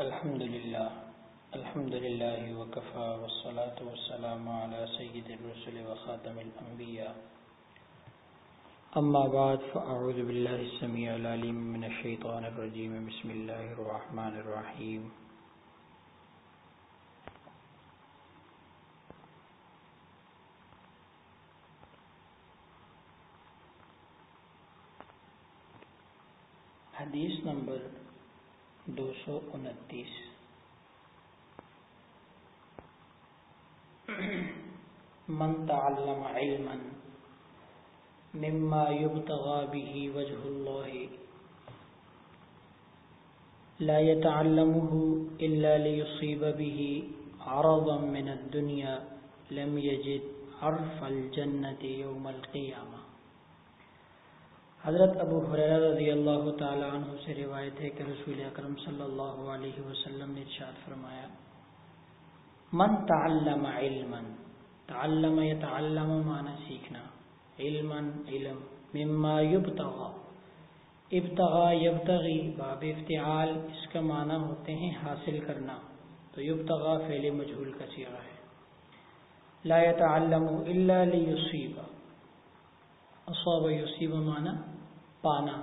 الحمد لله الحمد لله وكفى والصلاة والسلام على سيد الرسل وخاتم الأنبياء أما بعد فأعوذ بالله السميع العليم من الشيطان الرجيم بسم الله الرحمن الرحيم حدیث نمبر دو سو انتیس۔ من تعلم علما مما يبتغى به وجه الله، لا يتعلمه إلا ليصيب به عرضا من الدنيا، لم يجد عرف الجنة يوم القيامة. حضرت ابو حریرہ رضی اللہ تعالی عنہ سے روایت ہے کہ رسول اکرم صلی اللہ علیہ وسلم نے ارشاد فرمایا، من تعلم علما، تعلم يتعلم معنی سیکھنا، علما علم مما يبتغى ابتغى يبتغي باب افتعال، اس کا معنی ہوتے ہیں حاصل کرنا، تو يبتغى فعل مجهول کا صیغہ ہے۔ لا يتعلم الا ليصيب اصاب یصیب مانا پانا،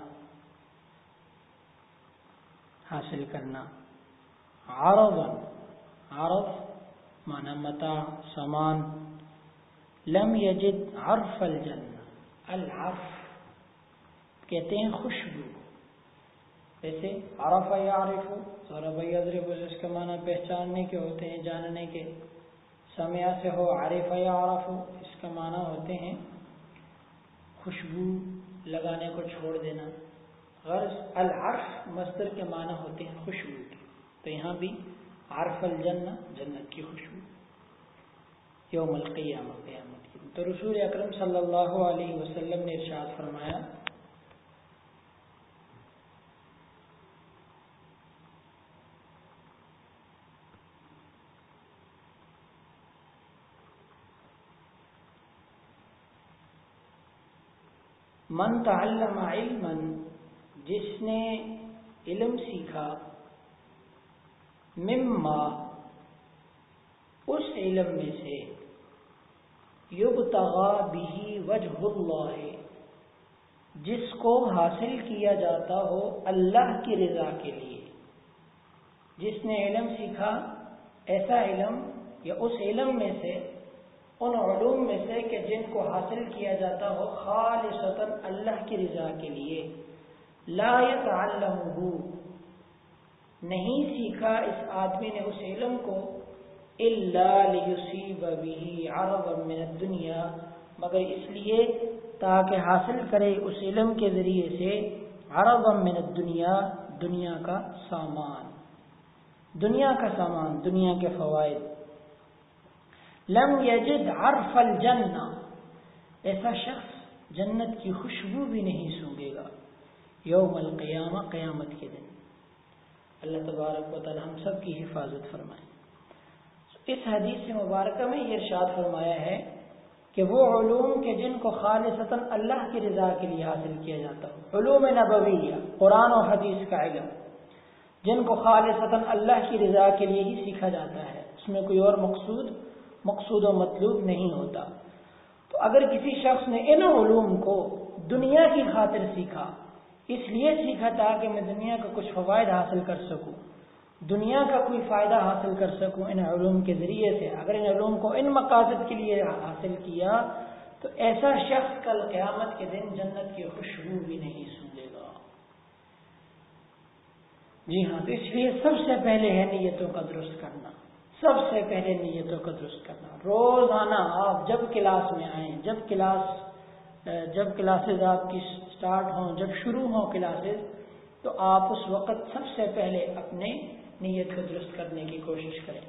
حاصل کرنا۔ عرض عرض مانا متا، سامان۔ لم یجد عرف الجنہ، العرف۔ کہتے ہیں خوشبو۔ جیسے عرف یعرف ضرب یضرب، اس کا معنی پہچاننے کے ہوتے ہیں، جاننے کے۔ سمیا سے ہو عارف یعرف، اس کا معنی ہوتے ہیں خوشبو۔ لگانے کو چھوڑ دینا۔ غرض العرف مصدر کے معنی ہوتے ہیں خوشبو کے۔ تو یہاں بھی عرف الجنہ، جنت کی خوشبو۔ یوم القیامہ، قیامت کی۔ تو رسول اکرم صلی اللہ علیہ وسلم نے ارشاد فرمایا من تعلم علما، جس نے علم سیکھا، مما، اس علم میں سے، یبتغا بھی وجہ اللہ، جس کو حاصل کیا جاتا ہو اللہ کی رضا کے لیے۔ جس نے علم سیکھا، ایسا علم یا اس علم میں سے ان علوم میں سے کہ جن کو حاصل کیا جاتا ہو خالصتا اللہ کی رضا کے لیے۔ لا يتعلمه نہیں سیکھا اس آدمی نے اس علم کو۔ الا به عرضا من الدنيا۔ مگر اس لیے تاکہ حاصل کرے اس علم کے ذریعے سے۔ عرضا من الدنيا۔ دنیا کا سامان۔ دنیا کا سامان، دنیا کے فوائد۔ لم یجد عرف الجنہ۔ ایسا شخص جنت کی خوشبو بھی نہیں سونگے گا یوم القیامہ، قیامت کے دن۔ اللہ تبارک و تعالی ہم سب کی حفاظت فرمائے۔ اس حدیث مبارکہ میں یہ ارشاد فرمایا ہے کہ وہ علوم کے جن کو خالصتا اللہ کی رضا کے لیے حاصل کیا جاتا ہو۔ علوم نبویہ، قرآن و حدیث کا علم۔ جن کو خالصتا اللہ کی رضا کے لیے ہی سیکھا جاتا ہے۔ اس میں کوئی اور مقصود مقصود و مطلوب نہیں ہوتا۔ تو اگر کسی شخص نے ان علوم کو دنیا کی خاطر سیکھا، اس لیے سیکھا تھا کہ میں دنیا کا کچھ فوائد حاصل کر سکوں، دنیا کا کوئی فائدہ حاصل کر سکوں ان علوم کے ذریعے سے، اگر ان علوم کو ان مقاصد کے لیے حاصل کیا، تو ایسا شخص کل قیامت کے دن جنت کی خوشبو بھی نہیں سنگے گا۔ جی ہاں تو اس لیے سب سے پہلے ہے نیتوں کا درست کرنا۔ سب سے پہلے نیتوں کا درست کرنا۔ روزانہ آپ جب کلاس میں آئیں، جب کلاس، جب کلاسز آپ کی سٹارٹ ہوں، جب شروع ہوں کلاسز، تو آپ اس وقت سب سے پہلے اپنے نیت کو درست کرنے کی کوشش کریں۔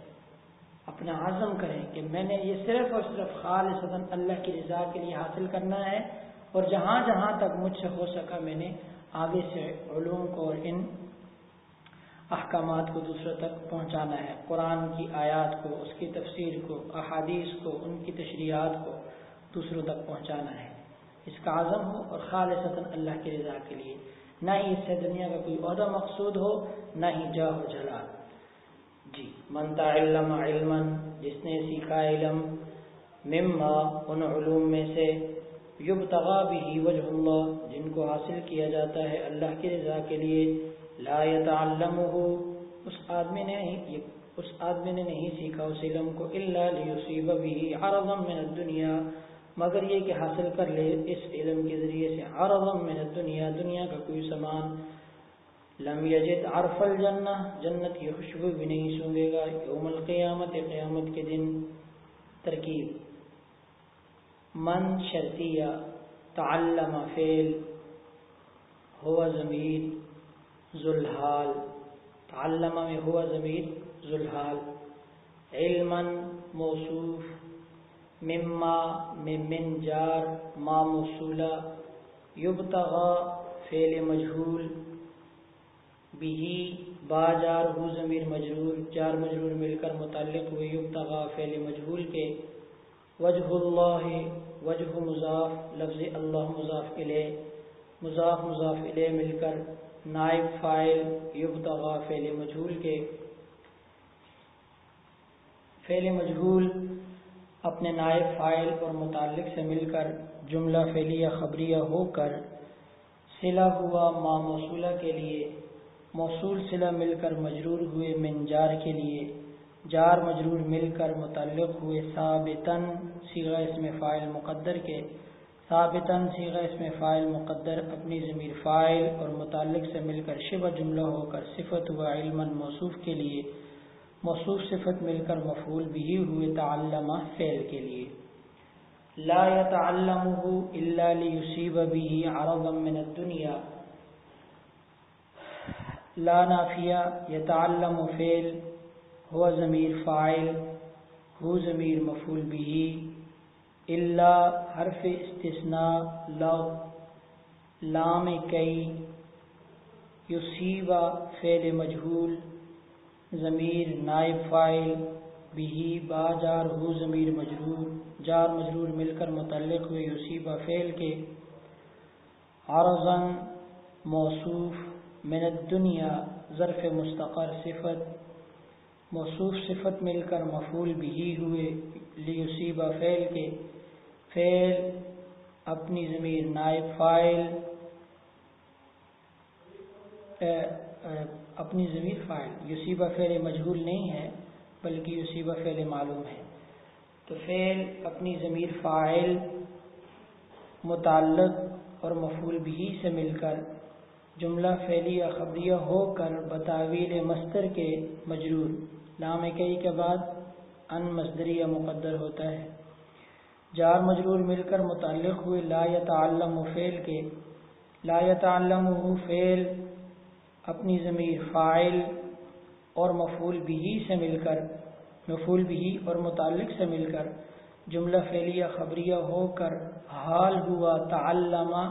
اپنا عزم کریں کہ میں نے یہ صرف اور صرف خالص اللہ کی رضا کے لیے حاصل کرنا ہے اور جہاں جہاں تک مجھ سے ہو سکا میں نے آگے سے علوم کو اور ان احکامات کو دوسروں تک پہنچانا ہے۔ قرآن کی آیات کو، اس کی تفسیر کو، احادیث کو، ان کی تشریحات کو دوسروں تک پہنچانا ہے۔ اس کا عزم ہو اور خالص اللہ کی رضا کے لیے۔ نہ ہی اس سے دنیا کا کوئی عہدہ مقصود ہو، نہ ہی جا ہو جلا جی منتا علم علم جس نے سیکھا علم، مما، ان علوم میں سے یب تغا بھی وجہ اللہ، جن کو حاصل کیا جاتا ہے اللہ کی رضا کے لیے۔ لا يتعلمه، اس آدمی نے اس آدمی نے نہیں سیکھا اس علم کو الا ليصيب به عرضا من الدنيا، مگر یہ کہ حاصل کر لے اس علم کے ذریعے سے عرضا من الدنيا، دنیا کا کوئی سامان۔ لم یجد عرف الجنہ، جنت کی خوشبو بھی نہیں سونگے گا۔ یوم القیامت، قیامت کے دن۔ ترکیب۔ من شرطیہ، تعلم فعل، ہوا ضمیر۔ ذلحال تعلم میں ہوا ضمیر ذلحال علما موصوف، مما من جار ما موصولہ یبتغا فعل مجہول بھی با جار ہو ضمیر مجرور جار مجرور مل کر متعلق ہوئے یبتغا فعل مجہول کے، وجہ اللہ، وجہ مضاف، لفظ اللہ مضاف علیہ مضاف مضاف علیہ مل کر نائب فائل یبتغا فعل مجہول کے فعل مجہول اپنے نائب فائل اور متعلق سے مل کر جملہ فعلیہ خبریہ ہو کر سلا ہوا ما موصولہ کے لیے، موصول سلا مل کر مجرور ہوئے من جار کے لیے، جار مجرور مل کر متعلق ہوئے ثابتاً سیغہ اس میں فائل مقدر کے ثابتاً سیغہ اس میں فائل مقدر اپنی ضمیر فائل اور متعلق سے مل کر شبہ جملہ ہو کر صفت ہوا علم موصوف کے لیے، موصوف صفت مل کر مفعول بھی ہوئے تعلمہ فعل کے لیے۔ لا يتعلمه الا ليصيب به عرضا من الدنيا لا نافیہ يتعلم فعل هو ضمیر فاعل هو ضمیر مفعول به اللہ حرف استثناء لو لام کئی یصیبہ فعل مجہول، ضمیر نائب فائل بھی با جار ہو ضمیر مجرور، جار مجرور مل کر متعلق ہوئے یصیبہ فعل کے۔ عرضاً موصوف من الدنیا، ظرف مستقر صفت۔ موصوف صفت مل کر مفول بھی ہوئے لیصیبہ فعل کے۔ فعل، اپنی ضمیر نائب فائل اپنی ضمیر فائل۔ یوسیبہ فعل مجہول نہیں ہے، بلکہ یوسیبہ فعل معلوم ہے۔ تو فعل، اپنی ضمیر فائل متعلق اور مفول بھی سے مل کر جملہ فعلی یا خبریہ ہو کر بتاویل مستر کے مجرور۔ لام کئی کے بعد، ان مصدری یا مقدر ہوتا ہے۔ جار مجرور مل کر متعلق ہوئے لا يتعلم فعل کے، لا يتعلم فعل اپنی ضمیر فائل اور مفول بھی سے مل کر مفول بھی اور متعلق سے مل کر، جملہ فعلیہ خبریہ ہو کر حال ہوا، تعلمہ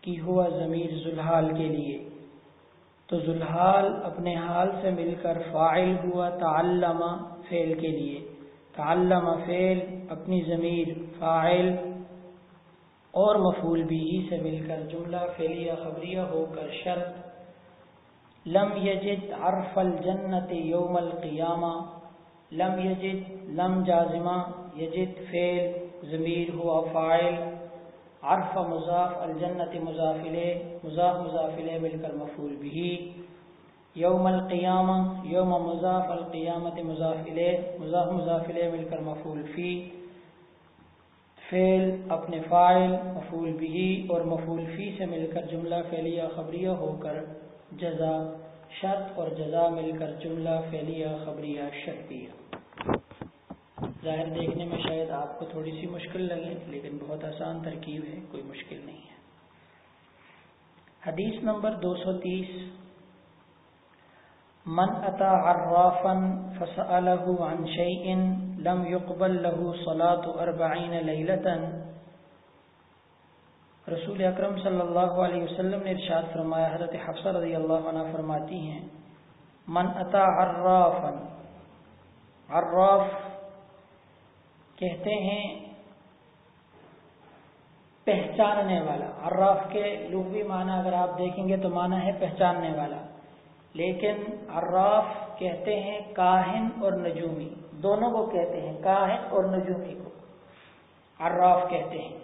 کی ہوا ضمیر ذلحال کے لیے۔ تو ذلحال اپنے حال سے مل کر فائل ہوا، تعلمہ فعل کے لیے۔ تعلم فعل، اپنی ضمیر فاعل، اور مفول بھی سے مل کر، جملہ فعلیہ، خبریہ ہو کر شرط، لم یجد عرف الجنت یوم القیامہ، لم یجد لم جازمہ، یجد فعل، ضمیر ہوا فاعل، عرف مضاف الجنت مضافلے مضاف مضافلے مل کر مفول بھی یوم القیامہ، یوم مضاف القیامت مضافل مضاف مضافل مل کر مفول فی، فعل اپنے فائل مفول بھی اور مفول فی سے مل کر جملہ فعلیہ خبریہ ہو کر جزا، شرط اور جزا مل کر جملہ فعلیہ خبریہ شرطیہ۔ ظاہر دیکھنے میں شاید آپ کو تھوڑی سی مشکل لگے، لیکن بہت آسان ترکیب ہے، کوئی مشکل نہیں ہے۔ حدیث نمبر دو سو تیس۔ من اتا عرافا فسأله عن شيء لم يقبل له صلاة اربعین لیلتا۔ رسول اکرم صلی اللہ علیہ وسلم نے ارشاد فرمایا، حضرت حفصہ رضی اللہ عنہ فرماتی ہیں، من اتا عرافا، عراف کہتے ہیں پہچاننے والا، عراف کے لغوی معنی اگر آپ دیکھیں گے تو معنی ہے پہچاننے والا۔ لیکن عراف کہتے ہیں کاہن اور نجومی، دونوں کو کہتے ہیں کاہن اور نجومی کو۔ عراف کہتے ہیں۔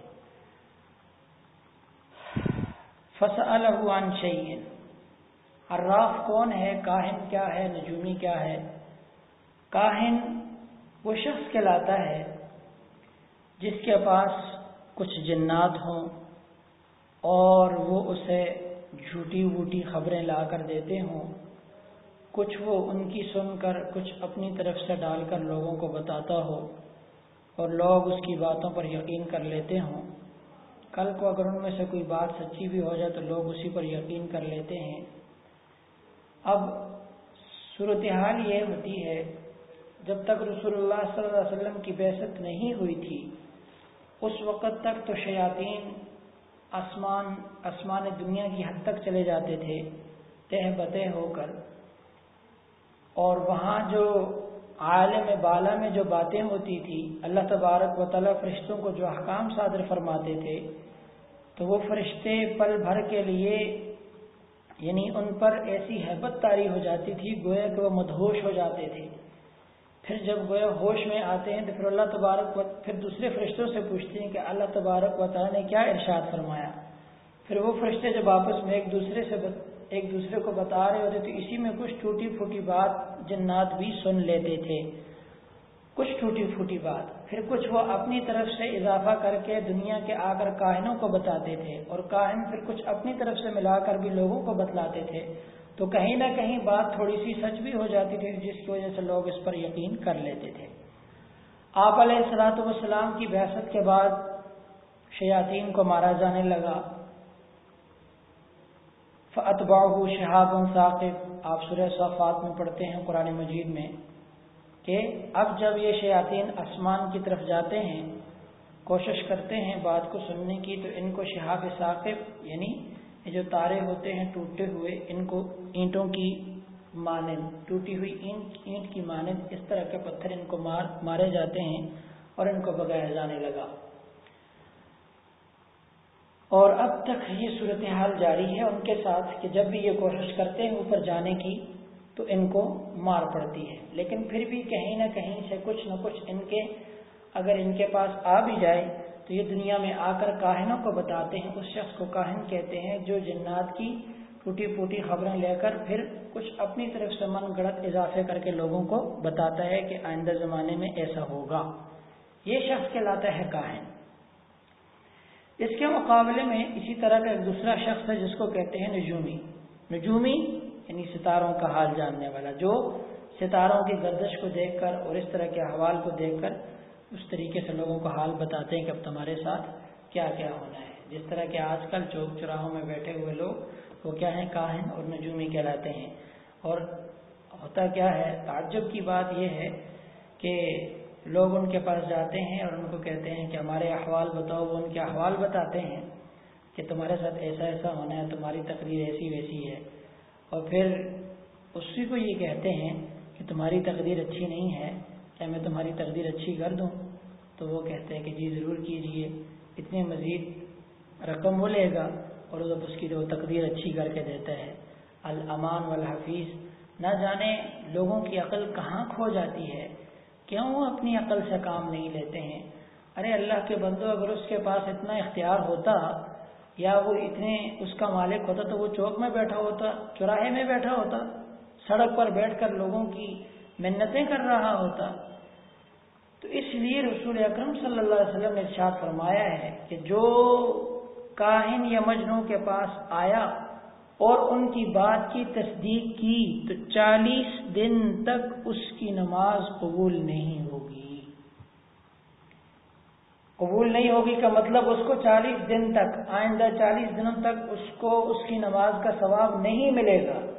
فص الحان شعین عراف کون ہے؟ کاہن کیا ہے؟ نجومی کیا ہے؟ کاہن وہ شخص کہلاتا ہے جس کے پاس کچھ جنات ہوں اور وہ اسے جھوٹی ووٹی خبریں لا کر دیتے ہوں۔ کچھ وہ ان کی سن کر کچھ اپنی طرف سے ڈال کر لوگوں کو بتاتا ہو اور لوگ اس کی باتوں پر یقین کر لیتے ہوں۔ کل کو اگر ان میں سے کوئی بات سچی بھی ہو جائے تو لوگ اسی پر یقین کر لیتے ہیں۔ اب صورتحال یہ ہوتی ہے، جب تک رسول اللہ صلی اللہ علیہ وسلم کی بحثت نہیں ہوئی تھی، اس وقت تک تو شیاطین آسمان آسمان دنیا کی حد تک چلے جاتے تھے، تہ بتہ ہو کر۔ اور وہاں جو عالم بالا میں جو باتیں ہوتی تھی، اللہ تبارک و تعالیٰ فرشتوں کو جو احکام صادر فرماتے تھے، تو وہ فرشتے پل بھر کے لیے یعنی ان پر ایسی حیبت تاری ہو جاتی تھی، گویا کہ وہ مدہوش ہو جاتے تھے۔ پھر جب گویا ہوش میں آتے ہیں تو پھر اللہ تبارک و پھر دوسرے فرشتوں سے پوچھتے ہیں کہ اللہ تبارک و تعالیٰ نے کیا ارشاد فرمایا؟ پھر وہ فرشتے جب آپس میں ایک دوسرے سے ایک دوسرے کو بتا رہے ہوتے تو اسی میں کچھ ٹوٹی پھوٹی بات جنات بھی سن لیتے تھے۔ کچھ ٹوٹی پھوٹی بات۔ پھر کچھ وہ اپنی طرف سے اضافہ کر کے دنیا کے آ کر کاہنوں کو بتاتے تھے اور کاہن پھر کچھ اپنی طرف سے ملا کر بھی لوگوں کو بتلاتے تھے۔ تو کہیں نہ کہیں بات تھوڑی سی سچ بھی ہو جاتی تھی، جس کی وجہ سے لوگ اس پر یقین کر لیتے تھے۔ آپ علیہ السلاۃ والسلام کی بحثت کے بعد شیاطین کو مارا جانے لگا۔ اتباہ شہاب ثاقب۔ آپ سورہ صافات میں پڑھتے ہیں قرآن مجید میں کہ اب جب یہ شیاطین آسمان کی طرف جاتے ہیں، کوشش کرتے ہیں بات کو سننے کی، تو ان کو شہاب ثاقب یعنی جو تارے ہوتے ہیں ٹوٹے ہوئے، ان کو اینٹوں کی مانند، ٹوٹی ہوئی اینٹ اینٹ کی مانند، اس طرح کے پتھر ان کو مار، مارے جاتے ہیں اور ان کو بغیر جانے لگا۔ اور اب تک یہ صورتحال جاری ہے ان کے ساتھ کہ جب بھی یہ کوشش کرتے ہیں اوپر جانے کی، تو ان کو مار پڑتی ہے۔ لیکن پھر بھی کہیں نہ کہیں سے کچھ نہ کچھ ان کے، اگر ان کے پاس آ بھی جائے تو یہ دنیا میں آ کر کاہنوں کو بتاتے ہیں، اس شخص کو کاہن کہتے ہیں جو جنات کی ٹوٹی پھوٹی خبریں لے کر پھر کچھ اپنی طرف سے من گڑت اضافے کر کے لوگوں کو بتاتا ہے کہ آئندہ زمانے میں ایسا ہوگا۔ یہ شخص کہلاتا ہے کاہن۔ اس کے مقابلے میں اسی طرح کا ایک دوسرا شخص ہے جس کو کہتے ہیں نجومی۔ نجومی یعنی ستاروں کا حال جاننے والا، جو ستاروں کی گردش کو دیکھ کر اور اس طرح کے احوال کو دیکھ کر اس طریقے سے لوگوں کو حال بتاتے ہیں کہ اب تمہارے ساتھ کیا کیا ہونا ہے۔ جس طرح کے آج کل چوک چراہوں میں بیٹھے ہوئے لوگ وہ کیا ہیں؟ کاہن اور نجومی کہلاتے ہیں۔ اور ہوتا کیا ہے؟ تعجب کی بات یہ ہے کہ لوگ ان کے پاس جاتے ہیں اور ان کو کہتے ہیں کہ ہمارے احوال بتاؤ، وہ ان کے احوال بتاتے ہیں کہ تمہارے ساتھ ایسا ایسا ہونا ہے، تمہاری تقریر ایسی ویسی ہے۔ اور پھر اسی کو یہ کہتے ہیں کہ تمہاری تقدیر اچھی نہیں ہے۔ کیا میں تمہاری تقدیر اچھی کر دوں؟ تو وہ کہتے ہیں کہ جی ضرور کیجیے اتنے مزید رقم وہ لے گا اور جب اس کی جو تقدیر اچھی کر کے دیتا ہے۔ الامان والحفیظ، نہ جانے لوگوں کی عقل کہاں کھو جاتی ہے، کیوں وہ اپنی عقل سے کام نہیں لیتے ہیں؟ ارے اللہ کے بندو، اگر اس کے پاس اتنا اختیار ہوتا یا وہ اتنے، اس کا مالک ہوتا تو وہ چوک میں بیٹھا ہوتا، چوراہے میں بیٹھا ہوتا، سڑک پر بیٹھ کر لوگوں کی منتیں کر رہا ہوتا۔ تو اس لیے رسول اکرم صلی اللہ علیہ وسلم نے ارشاد فرمایا ہے کہ جو کاہن یا مجنو کے پاس آیا اور ان کی بات کی تصدیق کی، تو چالیس دن تک اس کی نماز قبول نہیں ہوگی۔ قبول نہیں ہوگی کا مطلب اس کو چالیس دن تک، آئندہ چالیس دنوں تک اس کو، اس کی نماز کا ثواب نہیں ملے گا۔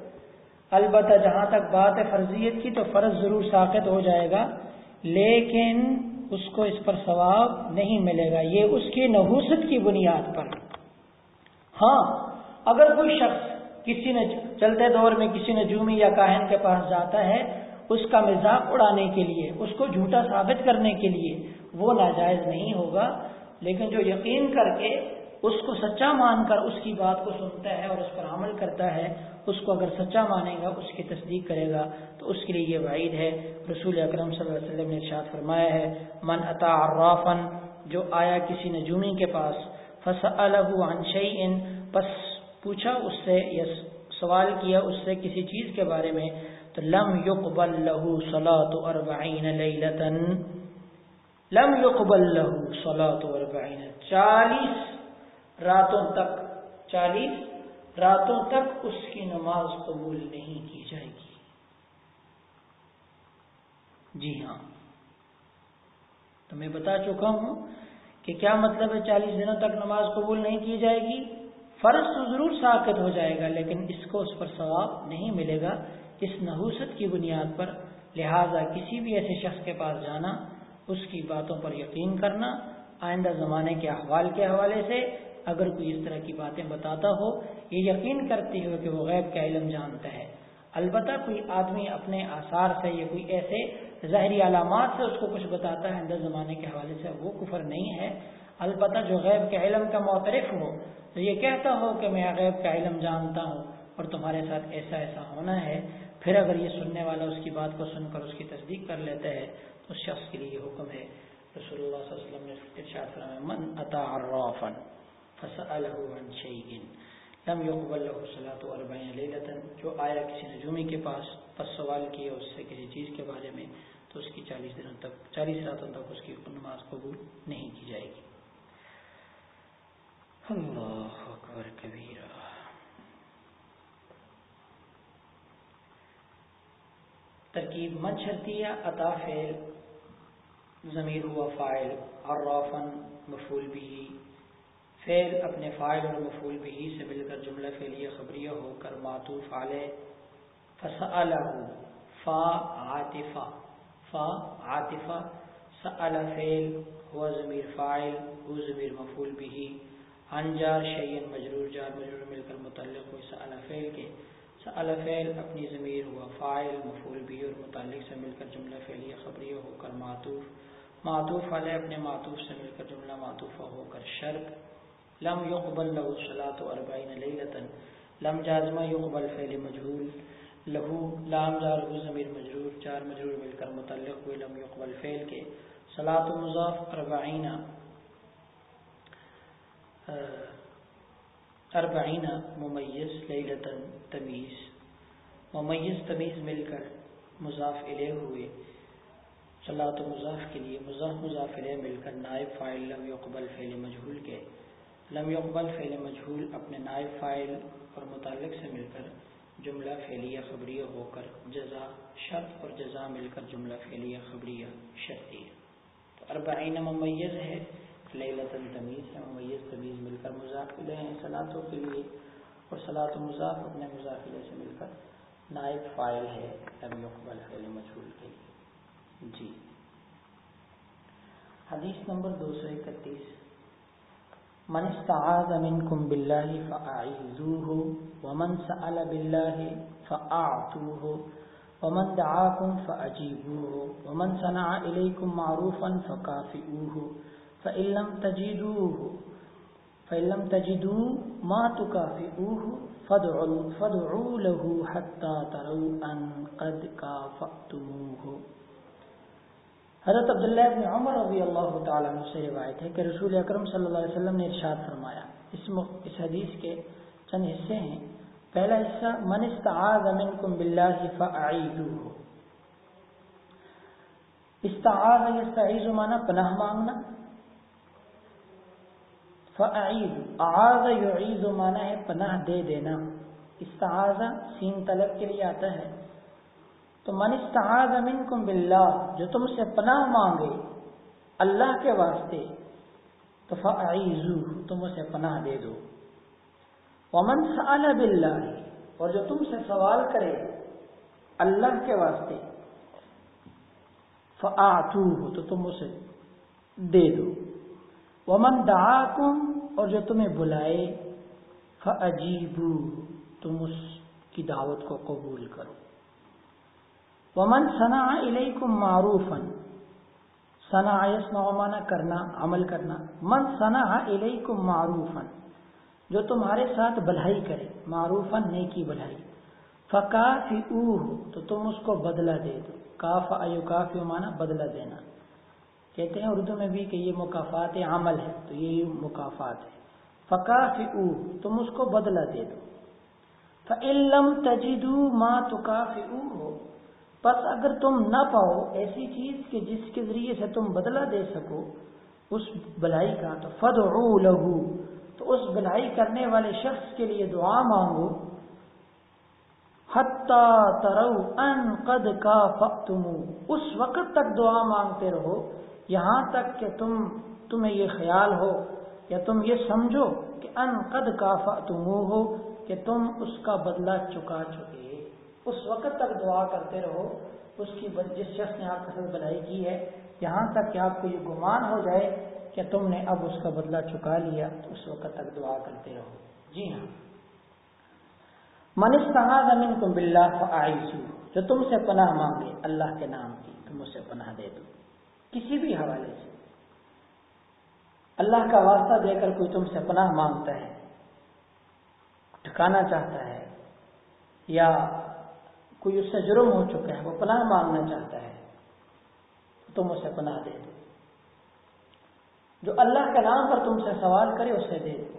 البتہ جہاں تک بات ہے فرضیت کی تو فرض ضرور ساقت ہو جائے گا، لیکن اس کو اس پر ثواب نہیں ملے گا۔ یہ اس کی نحوست کی بنیاد پر۔ ہاں اگر کوئی شخص کسی نے چلتے دور میں کسی نے یا کاہن کے پاس جاتا ہے، اس کا مزاق اڑانے کے لیے، اس کو جھوٹا ثابت کرنے کے لیے وہ ناجائز نہیں ہوگا، لیکن جو یقین کر کے اس کو سچا مان کر اس کی بات کو سنتا ہے اور اس پر عمل کرتا ہے اس کو اگر سچا مانے گا، اس کی تصدیق کرے گا، تو اس کے لیے یہ وعید ہے۔ رسول اکرم صلی اللہ علیہ وسلم نے ارشاد فرمایا ہے، من عطا عرافن جو آیا کسی نجومی کے پاس فص عن شیئن، پس پوچھا اس سے یا سوال کیا اس سے کسی چیز کے بارے میں، تو لم يقبل له صلاة اربعین لیلتا۔ لم يقبل له صلاة اربعین۔ چالیس راتوں تک، چالیس راتوں تک اس کی نماز قبول نہیں کی جائے گی۔ جی ہاں۔ تو میں بتا چکا ہوں کہ کیا مطلب ہے چالیس دنوں تک نماز قبول نہیں کی جائے گی؟ فرض تو ضرور ساکت ہو جائے گا، لیکن اس کو اس پر ثواب نہیں ملے گا اس نحوست کی بنیاد پر۔ لہذا کسی بھی ایسے شخص کے پاس جانا، اس کی باتوں پر یقین کرنا، آئندہ زمانے کے احوال کے حوالے سے اگر کوئی اس طرح کی باتیں بتاتا ہو، یہ یقین کرتی ہو کہ وہ غیب کا علم جانتا ہے۔ البتہ کوئی آدمی اپنے آثار سے یا کوئی ایسے ظاہری علامات سے اس کو کچھ بتاتا ہے، اندر زمانے کے حوالے سے، وہ کفر نہیں ہے۔ البتہ جو غیب کے علم کا معترف ہو، تو یہ کہتا ہو کہ میں غیب کا علم جانتا ہوں اور تمہارے ساتھ ایسا ایسا ہونا ہے۔ پھر اگر یہ سننے والا اس کی بات کو سن کر اس کی تصدیق کر لیتا ہے تو اس شخص کے لیے حکم ہے۔ رسول اللہ صلی اللہ علیہ وسلم نے ارشاد فرمایا، من اتا عرافا فسأله عن شيء. لم يقبل له صلاة اربعین لیلتا جو آیا کسی نجومی کے پاس پس سوال کیا اس سے کسی چیز کے بارے میں، تو اس کی چالیس دنوں تک، چالیس راتوں تک اس کی نماز قبول نہیں کی جائے گی. اللہ اکبر کبیرہ. ترکیب، من شرطیہ عطا فعل، ضمیر ہوا فائل اور روفن مفول بھی فعل اپنے فائل اور مفول بھی سے مل کر جملہ فعلیہ، خبریہ ہو کر معطوف علیہ فسألہ فا عاطفہ فا عاطفہ سأل فعل ہوا ضمیر فائل ہو ضمیر مفول بھی انجار، شیئن، مجرور، جار، مجرور مل کر متعلق ہوئی سأل فعل کے۔ سأل فعل اپنی ضمیر ہوا فائل مفول بھی اور متعلق سے مل کر جملہ فعلیہ، خبریہ ہو کر معطوف معطوف علیہ اپنے معطوف سے مل کر جملہ معطوفہ ہو کر شرط۔ لم يقبل له صلاة اربعین لیلتا لم جازمہ يقبل فعل مجهول. لہو لام جار ہو ضمیر مجرور چار مجرور مل کر متعلق ہوئے لم يقبل فعل کے. صلاة مضاف اربعین اربعین ممیز لیلتا تمیز. ممیز تمیز مل کر مضاف علیہ ہوئے. صلاۃ مضاف کے لیے مضاف مضاف علیہ مل کر نائب فائل لم یقبل فعل مجہول کے. لم یقبل فعل مجہول اپنے نائب فائل اور متعلق سے مل کر جملہ فعلیہ خبریہ ہو کر جزا شرط اور جزا مل کر جملہ فعلیہ خبریہ شرطیہ تو اربعین ممیز ہے لیلت تمیز ہے، ممیز تمیز مل کر مضافلے ہیں صلاحوں کے لیے اور صلاحت مضاف اپنے مضافلے سے مل کر نائب فائل ہے، لم يقبل فعل مجھول کے لیے۔ جی۔ حدیث نمبر دو سو اکتیس۔ من استعاذ منکم باللہ فاعیذوه، ومن سأل باللہ فاعتوه ومن دعاکم فاجیبوه، ومن صنع الیکم معروفا فکافئوه فعلم تجدوه فعلم تجدو ما تكافئوه فادعوا فادعوا له حتى تروا ان قد كافأتموه حضرت عبداللہ ابن عمر رضی اللہ تعالیٰ عنہ سے روایت ہے کہ رسول اکرم صلی اللہ علیہ وسلم نے ارشاد فرمایا اس, اس حدیث کے چند حصے ہیں۔ پہلا حصہ من استعاذ منکم باللہ فاعیدوه استعاذ یستعیذ مانا پناہ مانگنا۔ فعید آغاز یعید مانا ہے پناہ دے دینا۔ استعاذہ سین طلب کے لیے آتا ہے۔ تو من استعاذ منکم باللہ، جو تم سے پناہ مانگے اللہ کے واسطے، تو فعیزو تم اسے پناہ دے دو۔ ومن سأل باللہ، اور جو تم سے سوال کرے اللہ کے واسطے فآتو تو تم اسے دے دو۔ ومن دعاکم، اور جو تمہیں بلائے فعجیبو تم اس کی دعوت کو قبول کرو۔ ومن صنع الیکم معروفا ثنا نعمانہ کرنا، عمل کرنا، من ثنا علیکم معروفن جو تمہارے ساتھ بھلائی کرے معروفن نیکی بھلائی۔ فکافی تو تم اس کو بدلہ دے دو۔ کاف، ایو کافی مانا بدلہ دینا۔ کہتے ہیں اردو میں بھی کہ یہ مقافات عمل ہے، تو یہ مقافات ہے۔ فکافی تم اس کو بدلہ دے دو۔ فعلم تجدو ماں تو کافی ہو بس اگر تم نہ پاؤ ایسی چیز کہ جس کے ذریعے سے تم بدلہ دے سکو اس بلائی کا، تو فد لہو، تو اس بلائی کرنے والے شخص کے لیے دعا مانگو۔ ترو ان قد کا اس وقت تک دعا مانگتے رہو، یہاں تک کہ تم، تمہیں یہ خیال ہو، یا تم یہ سمجھو کہ ان قد کا ہو کہ تم اس کا بدلہ چکا چکے۔ اس وقت تک دعا کرتے رہو، اس کی جس شخص نے آپ کے ساتھ بلائی کی ہے۔ یہاں تک کہ آپ کو یہ گمان ہو جائے کہ تم نے اب اس کا بدلہ چکا لیا، تو اس وقت تک دعا کرتے رہو۔ جی ہاں۔ منستہ زمین کو بلّہ جو تم سے پناہ مانگے اللہ کے نام کی، تم اسے پناہ دے دو۔ کسی بھی حوالے سے۔ اللہ کا واسطہ دے کر کوئی تم سے پناہ مانگتا ہے، ٹھکانا چاہتا ہے، یا کوئی اس سے جرم ہو چکا ہے، وہ پناہ مانگنا چاہتا ہے، تم اسے پناہ دے دو۔ جو اللہ کے نام پر تم سے سوال کرے، اسے دے دو۔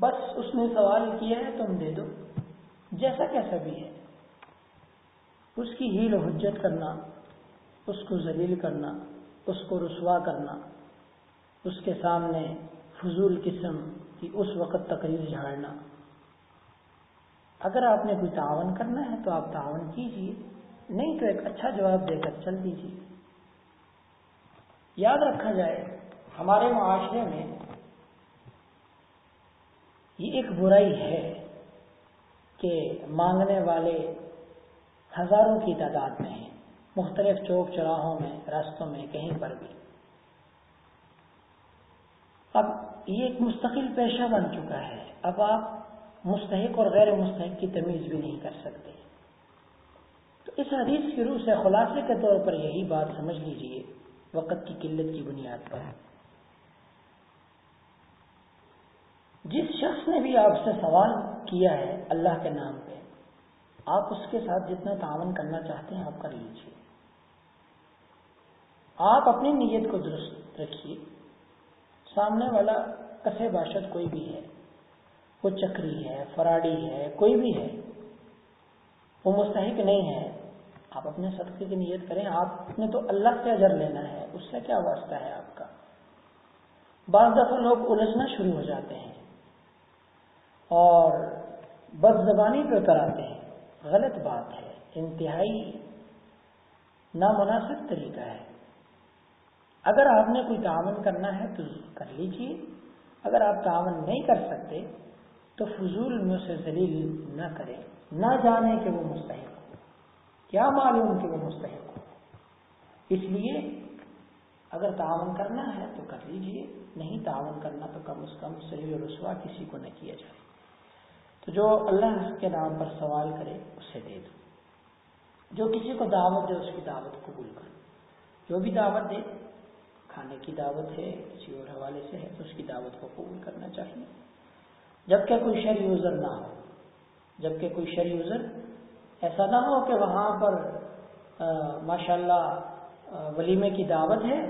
بس اس نے سوال کیا ہے، تم دے دو۔ جیسا کیسا بھی ہے۔ اس کی ہیل و حجت کرنا، اس کو ذلیل کرنا، اس کو رسوا کرنا، اس کے سامنے فضول قسم کی اس وقت تقریر جھاڑنا۔ اگر آپ نے کوئی تعاون کرنا ہے تو آپ تعاون کیجیے نہیں تو ایک اچھا جواب دے کر چل دیجیے یاد رکھا جائے، ہمارے معاشرے میں یہ ایک برائی ہے کہ مانگنے والے ہزاروں کی تعداد میں ہیں، مختلف چوک چراہوں میں، راستوں میں، کہیں پر بھی۔ اب یہ ایک مستقل پیشہ بن چکا ہے۔ اب آپ مستحق اور غیر مستحق کی تمیز بھی نہیں کر سکتے۔ تو اس حدیث کی روح سے خلاصے کے طور پر یہی بات سمجھ لیجیے، وقت کی قلت کی بنیاد پر۔ جس شخص نے بھی آپ سے سوال کیا ہے اللہ کے نام پہ، آپ اس کے ساتھ جتنا تعاون کرنا چاہتے ہیں آپ کر لیجیے آپ اپنی نیت کو درست رکھیے۔ سامنے والا کسے باشد کوئی بھی ہے۔ وہ چکری ہے فراڈی ہے، کوئی بھی ہے، وہ مستحق نہیں ہے۔ آپ اپنے صدقے کی نیت کریں، آپ نے تو اللہ سے اجر لینا ہے، اس سے کیا واسطہ ہے آپ کا؟ بعض دفعہ لوگ الجھنا شروع ہو جاتے ہیں اور بد زبانی پہ کراتے ہیں۔ غلط بات ہے، انتہائی نامناسب طریقہ ہے۔ اگر آپ نے کوئی تعاون کرنا ہے تو کر لیجیے، اگر آپ تعاون نہیں کر سکتے تو فضول میں اسے ذلیل نہ کریں۔ نہ جانے کہ وہ مستحق ہو کیا معلوم کہ وہ مستحق ہو اس لیے اگر تعاون کرنا ہے تو کر لیجیے، نہیں تعاون کرنا تو کم از کم صحیح و رسوا کسی کو نہ کیا جائے۔ تو جو اللہ کے نام پر سوال کرے، اسے دے دو۔ جو کسی کو دعوت دے، اس کی دعوت قبول کرو۔ جو بھی دعوت دے، کھانے کی دعوت ہے، کسی اور حوالے سے ہے، تو اس کی دعوت کو قبول کرنا چاہیے۔ جبکہ کوئی شر یوزر نہ ہو۔ جبکہ کوئی شر یوزر ایسا نہ ہو کہ وہاں پر ماشاء اللہ ولیمے کی دعوت ہے،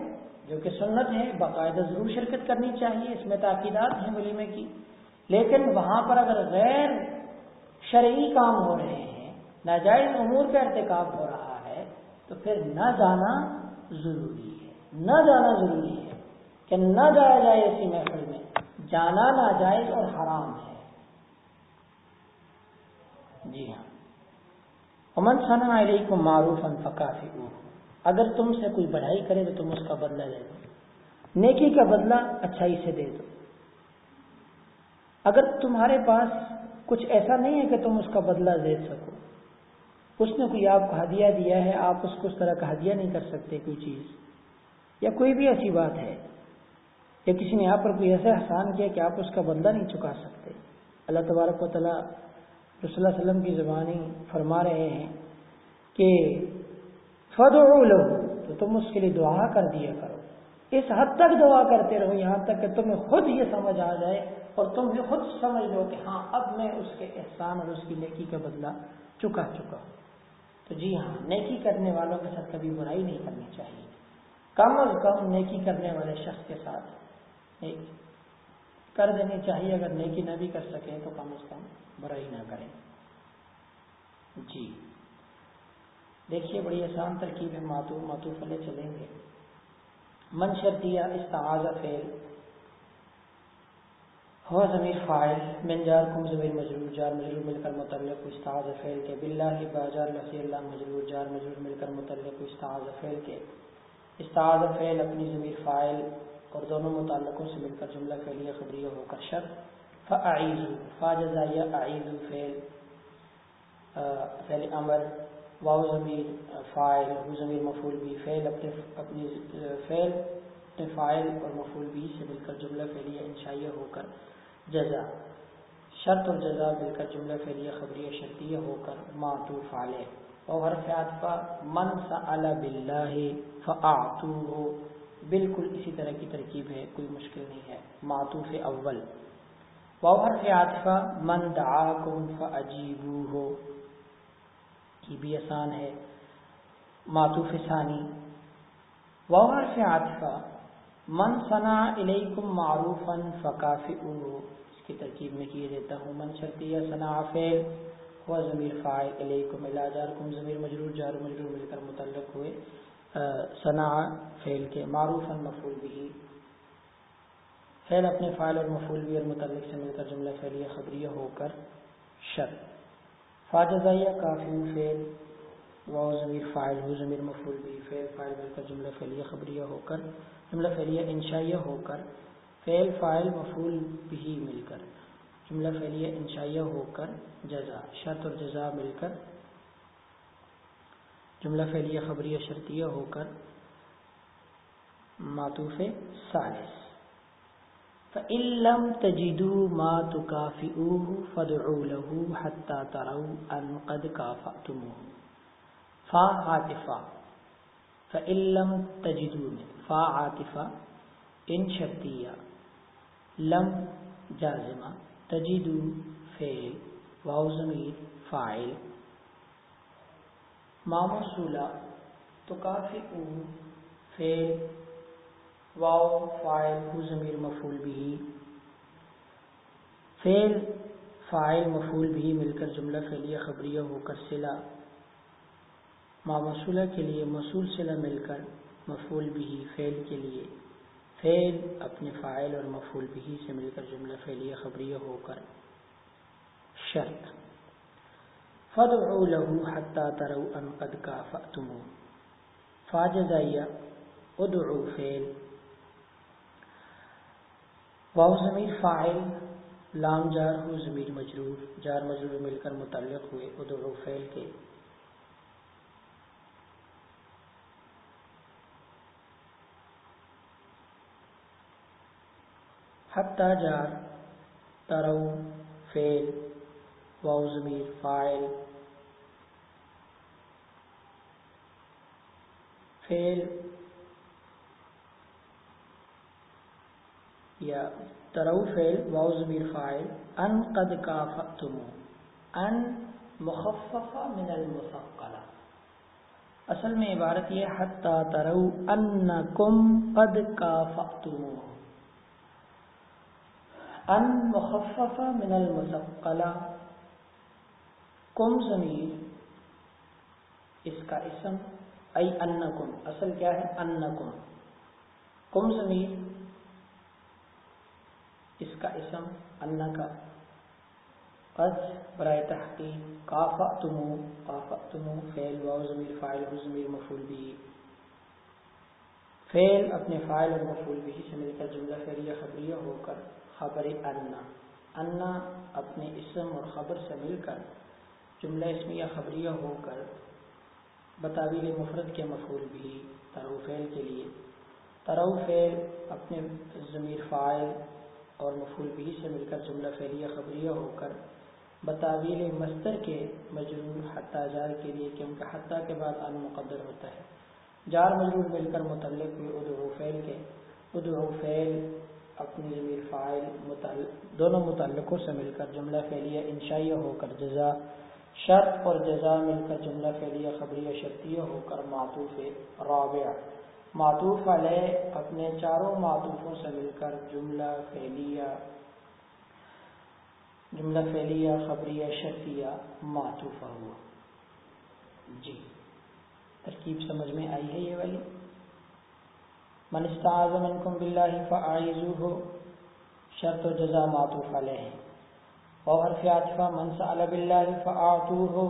جو کہ سنت ہے، باقاعدہ ضرور شرکت کرنی چاہیے، اس میں تاکیدات ہیں ولیمے کی۔ لیکن وہاں پر اگر غیر شرعی کام ہو رہے ہیں، ناجائز امور کا ارتکاب ہو رہا ہے، تو پھر نہ جانا ضروری ہے۔ نہ جانا ضروری ہے کہ نہ جایا جائے اسی محفل میں۔ جانا ناجائز اور حرام ہے۔ جی ہاں۔ امن ثنا علیہ کو معروف انفقافی اگر تم سے کوئی بڑھائی کرے تو تم اس کا بدلہ لے دو نیکی کا بدلہ اچھائی سے دے دو۔ اگر تمہارے پاس کچھ ایسا نہیں ہے کہ تم اس کا بدلہ دے سکو۔ اس نے کوئی آپ کو ہدیہ دیا ہے، آپ اس کو اس طرح کا ہدیہ نہیں کر سکتے کوئی چیز۔ یا کوئی بھی ایسی بات ہے۔ یا کسی نے آپ پر کوئی ایسا احسان کیا کہ آپ اس کا بدلہ نہیں چکا سکتے۔ اللہ تبارک و تعالیٰ رسول اللہ علیہ وسلم کی زبانی فرما رہے ہیں کہ فد لو تو تم اس کے لیے دعا کر دیا کرو۔ اس حد تک دعا کرتے رہو، یہاں تک کہ تمہیں خود یہ سمجھ آ جائے اور تم بھی خود سمجھ لو کہ ہاں اب میں اس کے احسان اور اس کی نیکی کا بدلہ چکا چکا ہوں۔ تو جی ہاں نیکی کرنے والوں کے ساتھ کبھی برائی نہیں کرنی چاہیے۔ کم از کم نیکی کرنے والے شخص کے ساتھ کر دینی چاہیے، اگر نیکی نہ بھی کر سکیں تو کم از کم برائی نہ کریں۔ جی۔ دیکھیے، بڑی آسان ترکیب ہے، ماتو ماتو پھلے چلیں گے۔ من شرطیہ استعاذ فعل۔ ہو ضمیر فائل من جار کم ضمیر مجرور، جار مجرور مل کر متعلق استعاذ فعل کے۔ باللہ باجار لفظ اللہ مجرور، جار مجرور مل کر متعلق استعاذ فعل کے۔ استعاذ فعل اپنی ضمیر فائل اور دونوں متعلقوں سے مل کر جملہ فعلیہ خبریہ ہو کر شرط فاعیذ فاجزایہ اعیذ فعل فعل امر یعنی واؤ ضمیر فائل ہو ضمیر مفول بھی، فعل اپنے، اپنی فعل اپنے فائل اور مفول بھی سے مل کر جملہ فعلیہ انشائیہ ہو کر جزا۔ شرط اور جزا مل کر جملہ فعلیہ خبریہ شرطیہ ہو کر معطوف علیہ اور حرف عطفہ، من سأل باللہ فاعتوه بالکل اسی طرح کی ترکیب ہے، کوئی مشکل نہیں ہے۔ معطوف اول۔ واؤ حرف عطفہ من دعا دعاکم فاجیبوه کی بھی آسان ہے۔ معطوف ثانی۔ وغیر سے عاطفہ من ثنا علیکم معروفا فکافئو اس کی ترکیب میں کیے دیتا ہوں۔ من شرطیہ ثنا فعل۔ ہوا ضمیر فاعل علیکم الا جارکم ضمیر مجرور۔ جار مجرور مل کر متعلق ہوئے۔ ثنا فعل کے معروفا مفعول به فعل اپنے فاعل اور مفعول بھی اور متعلق سے مل کر جملہ فعلیہ، خبریہ ہو کر شرط فاجزائیہ کافی، فعل۔ واؤ ضمیر فائل ہو ضمیر مفعول بھی۔ فعل فائل مل کر جملہ فعلیہ، خبریہ ہو کر جملہ فعلیہ، انشائیہ ہو کر فعل فائل مفعول بھی مل کر جملہ فعلیہ، انشائیہ ہو کر جزا شرط اور جزا مل کر جملہ فعلیہ، خبریہ، شرطیہ ہو کر معطوف ثالث۔ فَإِن لَّمْ تَجِدُوا مَا تُكَافِئُوهُ فَادْعُوا لَهُ حَتَّى تَرَوْا أَن قَدْ كَافَأْتُمُوهُ۔ فا عاطفہ فَإِن لَّمْ تَجِدُوا فا عاطفہ ان شرطیہ لم جازمہ تجدو فعل۔ واو ضمیر فاعل۔ ما موصولہ تکافئو فعل، واو فائل ہو ضمیر مفعول بھی۔ فعل فائل مفعول بھی مل کر جملہ فعلیہ، خبریہ ہو کر سلا ماموصولہ کے لیے موصول سلا مل کر مفعول بھی، فعل کے لیے۔ فعل اپنے فائل اور مفعول بھی سے مل کر جملہ فعلیہ، خبریہ ہو کر۔ شرط۔ فدعوا له حتى تروا ان قد كافأتموه. فاجزائیہ ادعو فعل. واو ضمیر فاعل، لام، جار ہو ضمیر مجرور. جار، مجرور مل کر متعلق ہوئے ادعو فعل کے. حتی جار ترو فعل. واو ضمیر فاعل فعل یا ترو فعل واو ضمیر فاعل ان قد کافأتم، ان مخففہ من المثقلہ۔ اصل میں عبارت یہ حتی ترو انکم قد کافأتم۔ ان مخففہ من المثقلہ۔ کم ضمیر اس کا اسم ای انکم، اصل کیا ہے؟ انکم. کم ضمیر اس کا اسم اللہ کا قد برائے تحقیق کافا تمو کافا تمو فیل واؤ ضمیر فائل و ضمیر مفول بھی فیل اپنے فائل اور مفول بھی سے مل کر جملہ فعلیہ، خبریہ ہو کر خبر انا. انا اپنے اسم اور خبر سے مل کر جملہ اسمیہ خبریہ ہو کر بتاویل مفرد کے مفول بھی ترو فیل کے لیے۔ ترو فیل اپنے ضمیر فائل اور مفول بھی سے مل کر جملہ فعلیہ خبریہ ہو کر بتاویل مستر کے مجرور حتیٰ جار کے لیے، کیونکہ حتیٰ کے بعد ان مقدر ہوتا ہے۔ جار مجرور مل کر متعلق ہوئے ادعو فعل کے۔ ادعو فعل اپنی ضمیر فائل متعلق، دونوں متعلقوں سے مل کر جملہ فعلیہ انشائیہ ہو کر جزا شرط اور جزا مل کر جملہ فعلیہ خبریہ شرطیہ ہو کر معطوف رابع۔ معطوف علیہ اپنے چاروں معطوفوں سے مل کر جملہ فعلیہ جملہ فعلیہ خبریہ شرطیہ معطوفہ ہوا۔ جی۔ ترکیب سمجھ میں آئی ہے یہ والی؟ من استعاذ منکم باللہ فاعیذوہ، شرط و جزا معطوف علیہ ہیں واو حرف عطفہ من سأل باللہ فاعتوہ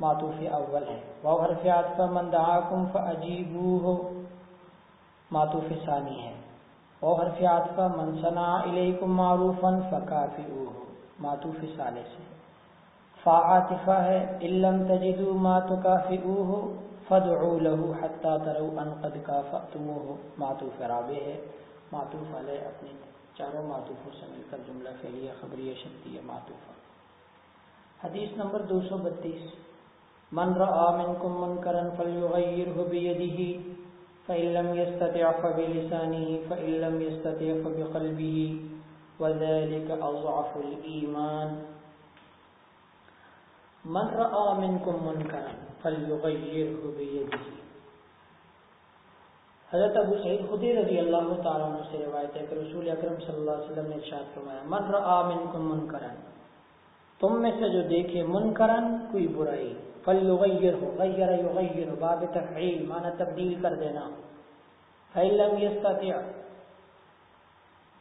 معطوف اول ہے واو حرف عطفہ من دعاکم فاجیبوہ معطوف ثانی ہے واو حرف عطفہ من صنع الیکم معروفا فکافئوہ معطوف ثالث ہے فا عاطفہ ہے علم تجدو ما تکافئوہ فدعو له حتی ترو ان قد کافأتموہ معطوف رابع ہے معطوف علیہ اپنے چاروں معطوفوں سے مل کر جملہ فعلیہ خبریہ شرطیہ معطوفہ۔ حدیث نمبر دو سو بتیس۔ من رآ منکم منکرا فلیغیرہ بیدہ فإن لم يستطع فبلسانه، فإن لم يستطع فبقلبه، وذلك أضعف الإيمان۔ من رآ منکم منکرا فلیغیرہ بیدہ حضرت ابو سعید خدی رضی اللہ تعالیٰ عنہ سے روایت ہے کہ رسول اکرم صلی اللہ علیہ وسلم نے ارشاد فرمایا، من رآ منکم منکرا، تم میں سے جو دیکھے منکرا، کوئی برائی فلیغیر ہو غیر یغیر باب تفعیل، معنی تبدیل کر دینا۔ فیلم یستطیع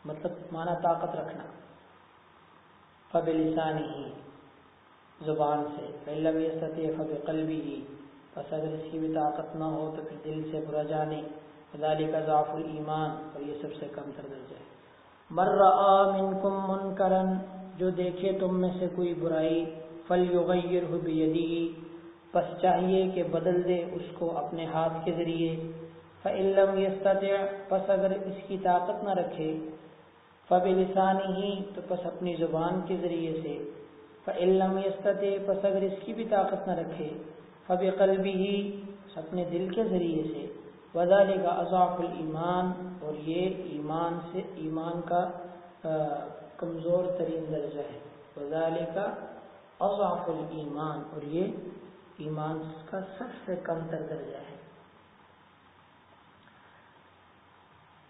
مطلب معنی طاقت رکھنا۔ فبلسانی ہی زبان سے۔ فیلم یستطیع فبقلبی ہی پس اگر اس کی بھی طاقت نہ ہو تو پھر دل سے برا جانے۔ ذالک ضعف الایمان اور یہ سب سے کم تر درجہ ہے۔ مر رآ منکم منکرا، جو دیکھے تم میں سے کوئی برائی فلیغیرہ بیدی پس چاہیے کہ بدل دے اس کو اپنے ہاتھ کے ذریعے۔ فعلم يستطع، پس اگر اس کی طاقت نہ رکھے فبلسانی ہی تو پس اپنی زبان کے ذریعے سے۔ فعلم يستطع، پس اگر اس کی بھی طاقت نہ رکھے فبقلبی ہی اپنے دل کے ذریعے سے۔ وزال کا اضاف الایمان اور یہ ایمان سے ایمان کا کمزور ترین درجہ ہے۔ وزال کا اضاف الایمان اور یہ ایمان کا سب سے کم تر درجہ ہے۔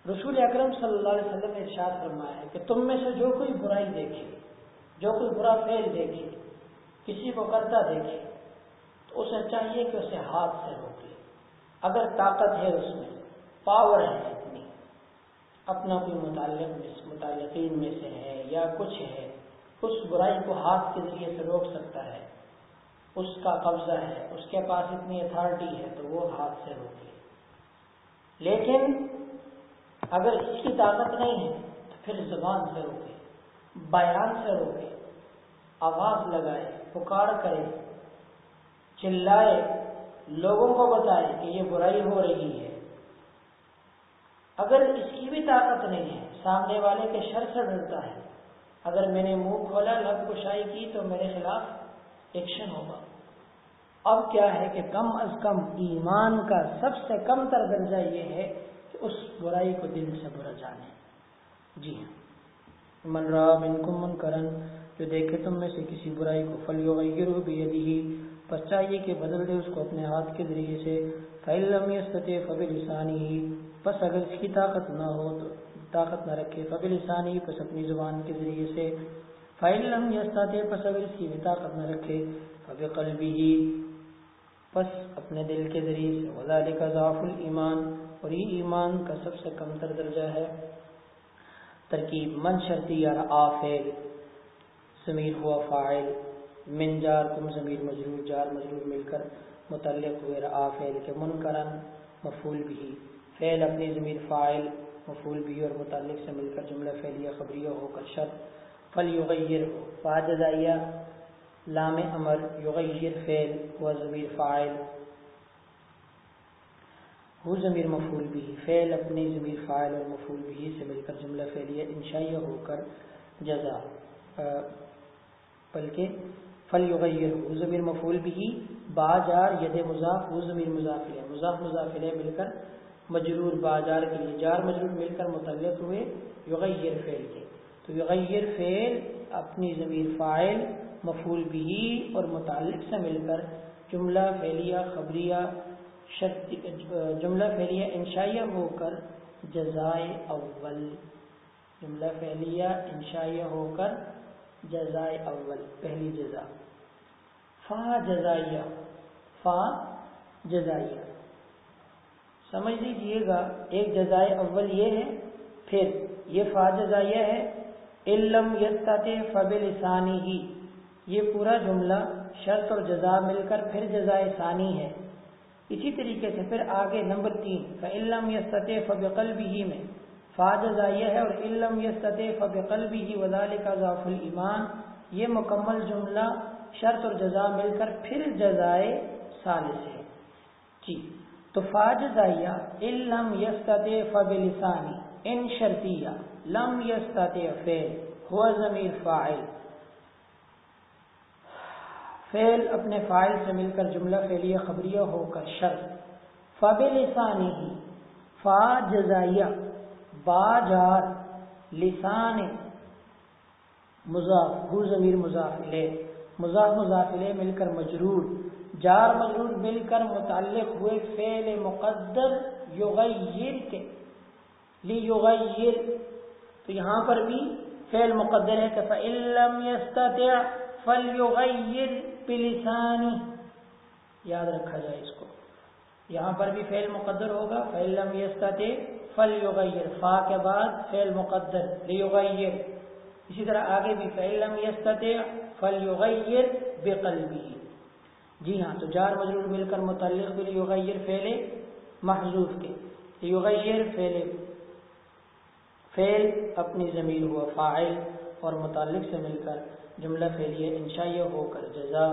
رسول اکرم صلی اللہ علیہ وسلم نے ارشاد فرمایا ہے کہ تم میں سے جو کوئی برائی دیکھے، جو کوئی برا فعل دیکھے، کسی کو کرتا دیکھے، تو اسے چاہیے کہ اسے ہاتھ سے روکے۔ اگر طاقت ہے اس میں پاور ہے اتنی اپنا کوئی متعلق، متعلقین میں سے ہے یا کچھ ہے، اس برائی کو ہاتھ کے ذریعے سے روک سکتا ہے، اس کا قبضہ ہے، اس کے پاس اتنی اتھارٹی ہے تو وہ ہاتھ سے روکے۔ لیکن اگر اس کی طاقت نہیں ہے تو پھر زبان سے روکے، بیان سے روکے، آواز لگائے، پکار کرے، چلائے لوگوں کو بتائے کہ یہ برائی ہو رہی ہے۔ اگر اس کی بھی طاقت نہیں ہے، سامنے والے کے شر سے ڈرتا ہے۔ اگر میں نے منہ کھولا، لب کشائی کی، تو میرے خلاف ایکشن ہوگا۔ اب کیا ہے کہ کم از کم ایمان کا سب سے کم تر درجہ یہ ہے کہ اس برائی کو دل سے برا جانے۔ جی ہاں۔ من را منکم من کرن جو دیکھے تم میں سے کسی برائی کو فلیو غیرو بیدی پس چاہیے کہ بدل دے اس کو اپنے ہاتھ کے ذریعے سے فعلم یستطع فبلسانی پس اگر اس کی طاقت نہ ہو تو طاقت نہ رکھے فبلسانی پس اپنی زبان کے ذریعے سے۔ فعلم یستطع پس اگر اس کی بھی طاقت نہ رکھے فبقلبی پس اپنے دل کے ذریعے سے۔ وذالک ضعف الایمان اور یہ ایمان کا سب سے کم تر درجہ ہے۔ ترکیب، من شرطی یا آفیل ضمیر ہوا فاعل۔ من جار کم ضمیر مجرور، جار مجرور مل کر متعلق ہوئے رآ فعل کے منکرن مفول بھی۔ فعل اپنی ضمیر فاعل مفول بھی اور متعلق سے مل کر جملہ فعلیہ خبریہ ہو کر شرط۔ فل یغیر ہو فاجزائیہ لام امر، یغیر فعل و ضمیر فاعل۔ ہو ضمیر مفول بھی۔ فعل اپنی ضمیر فاعل اور مفول بھی سے مل کر جملہ فعلیہ انشائیہ ہو کر جزا۔ بلکہ فلیغیر ہو ضمیر مفول بھی باجار ید مضاف ہو ضمیر مضافل مضاف مضافل مل کر مجرور باجار کے لیے جار مجرور مل کر متعلق ہوئے یغیر فعل کے۔ تو یغیر فعل اپنی ضمیر فائل مفول بھی اور متعلق سے مل کر جملہ فعلیہ، خبریہ جملہ فعلیہ انشائیہ ہو کر جزائے اول۔ جملہ فعلیہ انشائیہ ہو کر جزائے اول، پہلی جزا۔ فا جزائیہ فا جزائیہ۔ سمجھ لیجیے گا، ایک جزائے اول یہ ہے، پھر یہ فا جزائیہ ہے علم یستات فبل ثانی ہی۔ یہ پورا جملہ شرط اور جزا مل کر پھر جزائے ثانی ہے۔ اسی طریقے سے پھر آگے نمبر تین فعلم یستط فبقل بھی میں۔ فاجزہ یہ ہے اور علم یستط فبقل بھی وزال کا ضعف المان یہ مکمل جملہ شرط اور جزا مل کر پھر جزائے ثالث ہے۔ جی تو فاجزائیہ علم یستط فبلسانی، ان شرطیہ، لم یستط فعل ہوا ضمیر فاعل۔ فعل اپنے فائل سے مل کر جملہ فعلیہ خبریہ ہو کر شرط۔ فب لسانی ہی فا جزائیہ با لسان مضاف ہو ضمیر مضافلے مضاف مضافلے مل کر مجرور۔ جار مجرور مل کر متعلق ہوئے فعل مقدر یغیر کے۔ لی یغیر تو یہاں پر بھی فعل مقدر ہے کہ فعلم یستطع فلیغیر بلسانی یاد رکھا جائے اس کو۔ یہاں پر بھی فعل مقدر ہوگا فعلم یستطع، فلیغیر، فا کے بعد فعل مقدر، لیغیر۔ اسی طرح آگے بھی فعلم یستطع، فلیغیر بقلبی۔ جی ہاں تو جار مجرور مل کر متعلق بلیغیر فعل محذوف کے۔ لیغیر فعل فعل اپنی ضمیر ہوا فاعل اور متعلق سے مل کر جملہ فعلیہ انشائیہ ہو کر جزا۔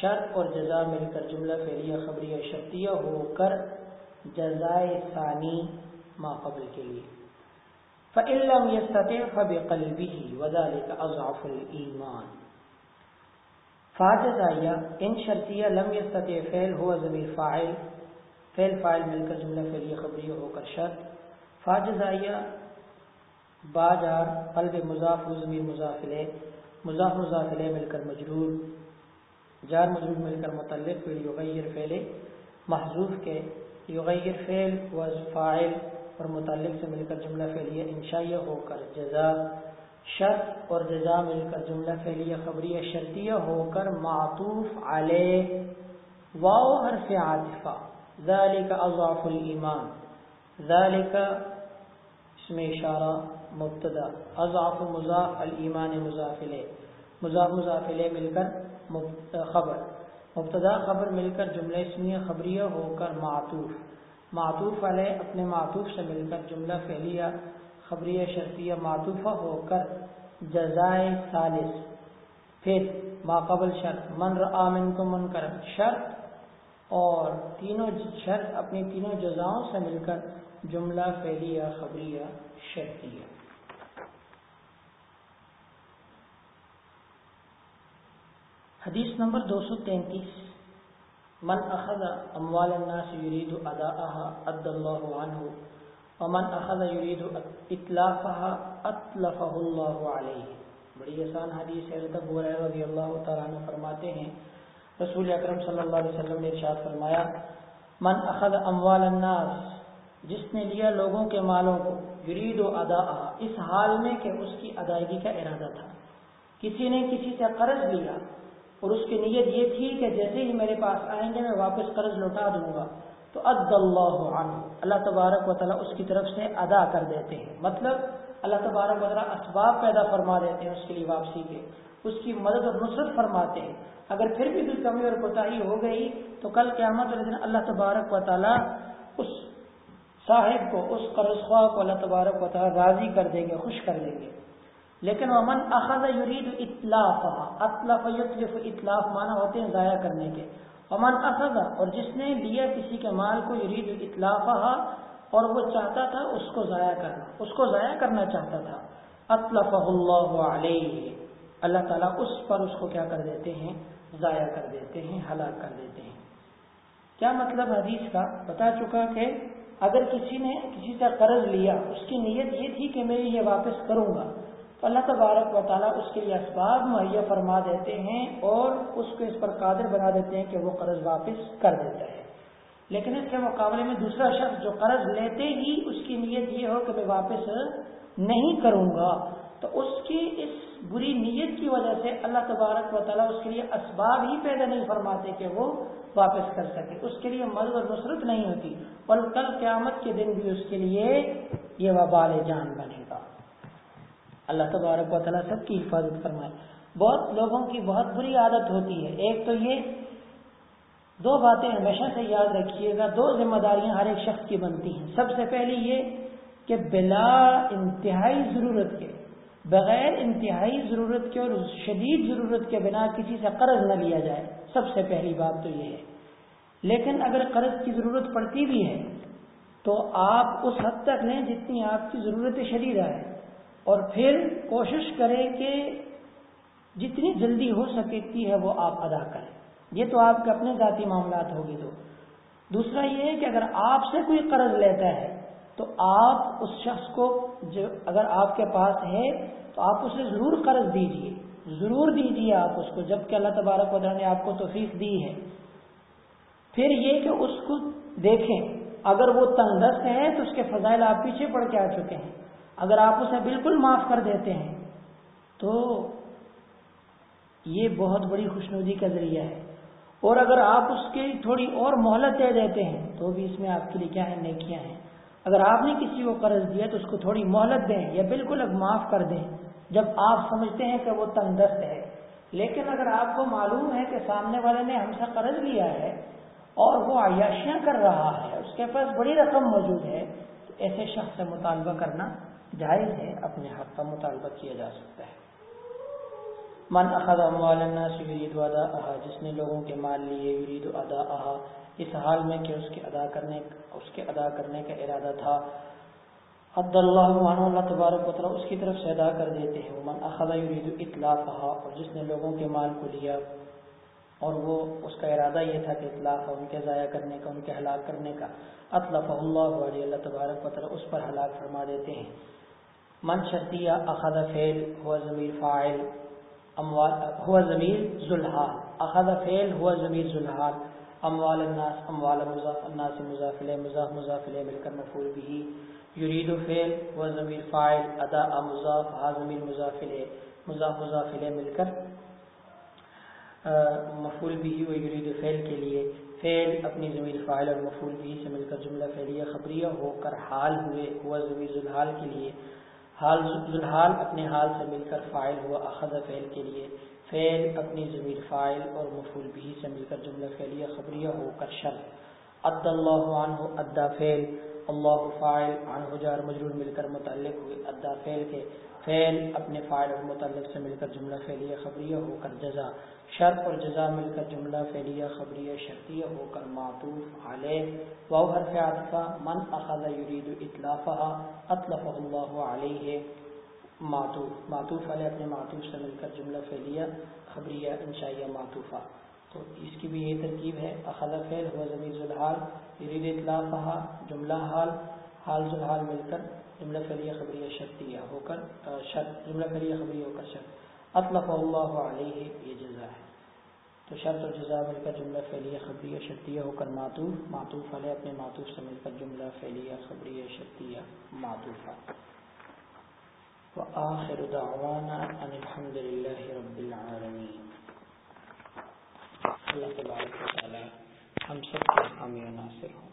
شرط اور جزا مل کر جملہ فعلیہ خبریہ شرطیہ ہو کر جزائے ثانی ما قبل کے لیے۔ فعلم یستطع فبقلبه وذلك اضعف الايمان فاجزائیہ ان شرطیہ لم یستطع فعل، ہوا ضمیر فاعل۔ فعل، فاعل مل کر جملہ فعلیہ خبریہ ہو کر شرط۔ فاجزائیہ باجار، قلب مضاف ضمیر مضاف مضاف مضاف مل کر مجرور۔ جار مجرور مل کر متعلق یغیر فعل محضوف کے یغیر فعل و فاعل اور متعلق سے مل کر جملہ فعلیہ انشائیہ ہو کر جزا شرط اور جزا مل کر جملہ فعلیہ خبریہ شرطیہ ہو کر معطوف علیہ واو حرف عاطفہ، ذالک اضعف الایمان، ذالک اس میں اشارہ مبتدا اضاف مضاف الایمان مضاف مضافلے مضاف مضاف مضافلے مل کر خبر۔ مبتدا خبر مل کر جملہ اسمیہ خبریہ ہو کر معطوف۔ معطوف علیہ اپنے معطوف سے مل کر جملہ فعلیہ، خبریہ شرطیہ معطوفہ ہو کر جزائے ثالث۔ پھر ماقبل شرط، من رآ منکم منکر شرط اور تینوں شرط اپنی تینوں جزاؤں سے مل کر جملہ فعلیہ، خبریہ، شرطیہ۔ حدیث نمبر دو سو تینتیس۔ من اخذ اموال الناس يريد اداءها اد الله عنه ومن اخذ يريد اطلافها اطلفه الله عليه بڑی آسان حدیث ہے۔ حضرت ابو ہریرہ رضی اللہ تعالی عنہ فرماتے ہیں، رسول اکرم صلی اللہ علیہ وسلم نے ارشاد فرمایا، من اخذ اموال الناس، جس نے لیا لوگوں کے مالوں کو، یرید و ادا اس حال میں کہ اس کی ادائیگی کا ارادہ تھا۔ کسی نے کسی سے قرض لیا اور اس کی نیت یہ تھی کہ جیسے ہی میرے پاس آئیں گے، میں واپس قرض لوٹا دوں گا۔ تو اد اللہ عنہ، اللہ تبارک و تعالیٰ اس کی طرف سے ادا کر دیتے ہیں۔ مطلب اللہ تبارک و تعالیٰ اسباب پیدا فرما دیتے ہیں اس کے لیے واپسی کے۔ اس کی مدد اور نصرت فرماتے ہیں۔ اگر پھر بھی کوئی کمی اور کوتاہی ہو گئی، تو کل قیامت والے دن اللہ تبارک و تعالیٰ اس صاحب کو، اس قرض خواہ کو اللہ تبارک و تعالیٰ راضی کر دیں گے، خوش کر دیں گے۔ لیکن امن اخذ یرید اطلاف اطلاف یطلف اطلاف معنی ہوتے ہیں ضائع کرنے کے۔ امن اخذ اور جس نے لیا کسی کے مال کو یرید اطلاف اور وہ چاہتا تھا اس کو ضائع کرنا، اس کو ضائع کرنا چاہتا تھا۔ اطلف اللہ علیہ اللہ تعالیٰ اس پر اس کو کیا کر دیتے ہیں؟ ضائع کر دیتے ہیں، ہلاک کر دیتے ہیں۔ کیا مطلب حدیث کا؟ بتا چکا کہ اگر کسی نے، کسی سے قرض لیا، اس کی نیت یہ تھی کہ میں یہ واپس کروں گا تو اللہ تبارک و تعالیٰ اس کے لیے اسباب مہیا فرما دیتے ہیں اور اس کو اس پر قادر بنا دیتے ہیں کہ وہ قرض واپس کر دیتا ہے۔ لیکن اس کے مقابلے میں دوسرا شخص جو قرض لیتے ہی اس کی نیت یہ ہو کہ میں واپس نہیں کروں گا، تو اس کی اس بری نیت کی وجہ سے اللہ تبارک و تعالیٰ اس کے لیے اسباب ہی پیدا نہیں فرماتے کہ وہ واپس کر سکے۔ اس کے لیے مدد اور نصرت نہیں ہوتی۔ اور کل قیامت کے دن بھی اس کے لیے یہ وبال جان بنے۔ اللہ تبارک و تعالیٰ سب کی حفاظت فرمائے۔ بہت لوگوں کی بہت بری عادت ہوتی ہے۔ ایک تو یہ دو باتیں ہمیشہ سے یاد رکھیے گا۔ دو ذمہ داریاں ہر ایک شخص کی بنتی ہیں۔ سب سے پہلی یہ کہ بلا انتہائی ضرورت کے، بغیر انتہائی ضرورت کے اور شدید ضرورت کے بنا کسی سے قرض نہ لیا جائے۔ سب سے پہلی بات تو یہ ہے۔ لیکن اگر قرض کی ضرورت پڑتی بھی ہے تو آپ اس حد تک لیں جتنی آپ کی ضرورت شدید آئے۔ اور پھر کوشش کریں کہ جتنی جلدی ہو سکتی ہے وہ آپ ادا کریں۔ یہ تو آپ کے اپنے ذاتی معاملات ہوگی تو دوسرا یہ ہے کہ اگر آپ سے کوئی قرض لیتا ہے تو آپ اس شخص کو جو اگر آپ کے پاس ہے تو آپ اسے ضرور قرض دیجیے ضرور دیجیے آپ اس کو جبکہ اللہ تبارک وطالعہ نے آپ کو توفیق دی ہے۔ پھر یہ کہ اس کو دیکھیں۔ اگر وہ تندرست ہے تو اس کے فضائل آپ پیچھے پڑ کے آ چکے ہیں۔ اگر آپ اسے بالکل معاف کر دیتے ہیں، تو یہ بہت بڑی خوشنودی کا ذریعہ ہے۔ اور اگر آپ اس کی تھوڑی اور مہلت دے دیتے ہیں، تو بھی اس میں آپ کے لیے کیا ہے نیکیاں ہیں۔ اگر آپ نے کسی کو قرض دیا تو اس کو تھوڑی مہلت دیں یا بالکل اب معاف کر دیں، جب آپ سمجھتے ہیں کہ وہ تندرست ہے۔ لیکن اگر آپ کو معلوم ہے کہ سامنے والے نے ہم سے قرض لیا ہے اور وہ عیاشیاں کر رہا ہے، اس کے پاس بڑی رقم موجود ہے، تو ایسے شخص سے مطالبہ کرنا جائز ہے، اپنے حق کا مطالبہ کیا جا سکتا ہے۔ من اخذ اموال الناس يريد اداءها، جس نے لوگوں کے مال لیے يريد اداءها، اس حال میں کہ اس کے ادا کرنے، اس کے ادا کرنے کا ارادہ تھا۔ حد اللہ عنہ، اللہ تبارک و تعالی اس کی طرف سے ادا کر دیتے ہیں۔ من اخذ يريد اطلافها اور جس نے لوگوں کے مال کو لیا۔ اور وہ، اس کا ارادہ یہ تھا کہ اطلاف ان کے ضائع کرنے کا، ان کے ہلاک کرنے کا اطلف اللہ علیہ، اللہ تبارک و تعالی اس پر ہلاک فرما دیتے ہیں۔ من شرطیہ اخذ فعل، هو ضمیر فاعل، اموال ہوا ضمیر ذوالحال اخذ فعل ہوا ضمیر ذوالحال اموال الناس، اموال مضاف، الناس مضاف الیہ، مضاف مضاف الیہ مل کر مفعول به، یرید فعل ہوا ضمیر فاعل، ادا مضاف، ها ضمیر مضاف الیہ، مضاف مضاف الیہ مل کر مفعول به و یرید فعل کے لیے، فعل اپنی ضمیر فاعل اور مفعول به سے مل کر جملہ فعلیہ، خبریہ، ہو کر حال ہوئے ہوا ضمیر ذوالحال کے لیے حال ذلحال اپنے حال سے مل کر فائل ہوا اخذ فعل کے لیے، فعل اپنی ضمیر فائل اور مفول بھی سے مل کر جملہ فعلیہ خبریہ ہو کر شر اد اللہ عنہ ادا فعل، اللہ فائل عنہ جار مجرور مل کر متعلق ہوئے ادا فعل کے۔ فعل اپنے فائل اور متعلق سے مل کر جملہ فعلیہ خبریہ ہو کر جزا، شرط اور جزا مل کر جملہ فعلیہ خبریہ شرطیہ ہو کر معطوف علیہ۔ واو حرف عطفہ من اخذ یرید اطلافها اطلفه اللہ علیہ، معطوف۔ معطوف علیہ اپنے معطوف سے مل کر جملہ فعلیہ خبریہ انشائیہ معطوفہ۔ تو اس کی بھی یہ ترکیب ہے، اخذ فعل هو ضمیر ذوالحال، یرید اطلافها جملہ حال حال ذوالحال مل کر جملہ فعلیہ خبریہ شرطیہ ہو کر شرط جملہ فعلیہ خبریہ ہو کر شرط اطلق اللہ علیہ، یہ جزا ہے۔ تو شرط و جزا مل کر جملہ فعلیہ خبریہ شرطیہ ہو کر معطوف معطوف علیہ، اپنے معطوف سے مل کر جملہ فعلیہ خبریہ شرطیہ معطوفہ وآخر دعوانا ان الحمد للہ رب العالمین۔ اللہ تبارک و تعالی ہم سب کے حامی و ناصر ہوں